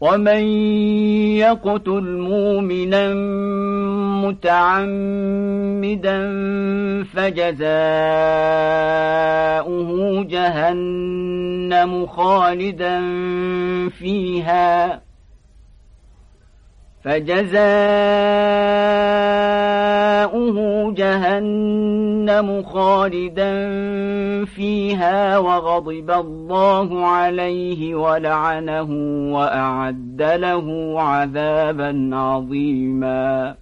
ومن يقتل مؤمنا متعمدا فجزاؤه جهنم خالدا فيها فجزاؤه جهنم خالدا فيها وغضب الله عليه ولعنه واعد له عذابا عظيما